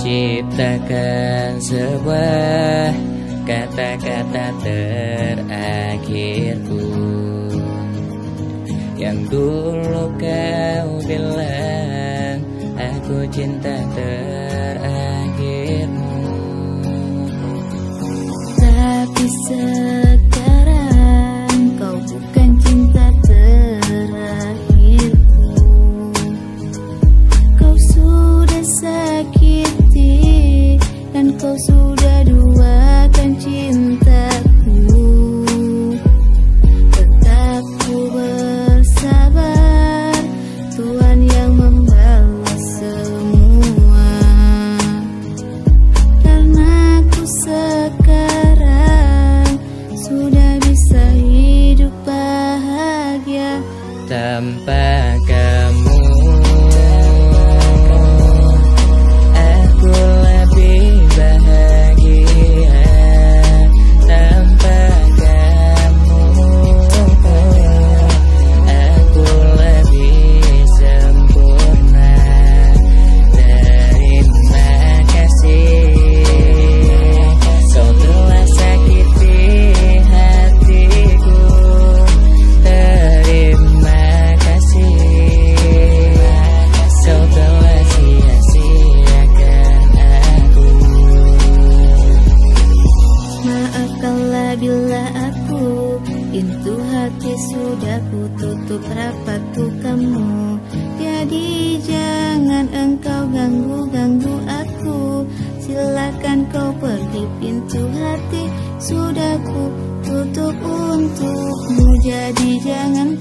ciptakan sebuah kata-kata terakhirku. Yang dulu kau bilang aku cinta terakhirmu tanpa kamu Pintu hati sudah ku tutup rapat ku kamu. Jadi jangan engkau ganggu-ganggu aku. Silakan kau pergi pintu hati Sudah ku tutup untukmu. Jadi jangan